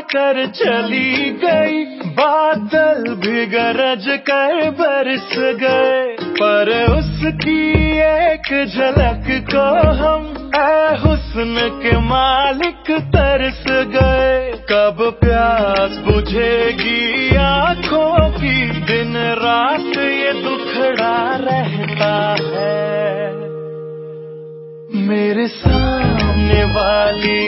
कर चली गई, बादल भी गरज कर बरस गए। पर उसकी एक झलक को हम हुस्न के मालिक तरस गए। कब प्यास बुझेगी आँखों की, दिन रात ये दुखड़ा रहता है। मेरे सामने वाली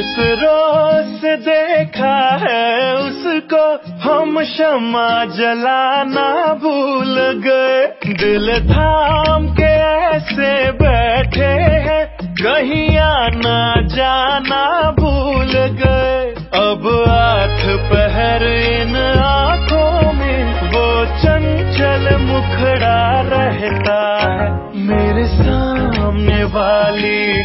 जिस रोज देखा है उसको हम क्षमा जलाना भूल गए। दिल थाम के ऐसे बैठे हैं, कहीं आना जाना भूल गए। अब आठ पहर इन आँखों में, वो चंचल मुखड़ा रहता है। मेरे सामने वाली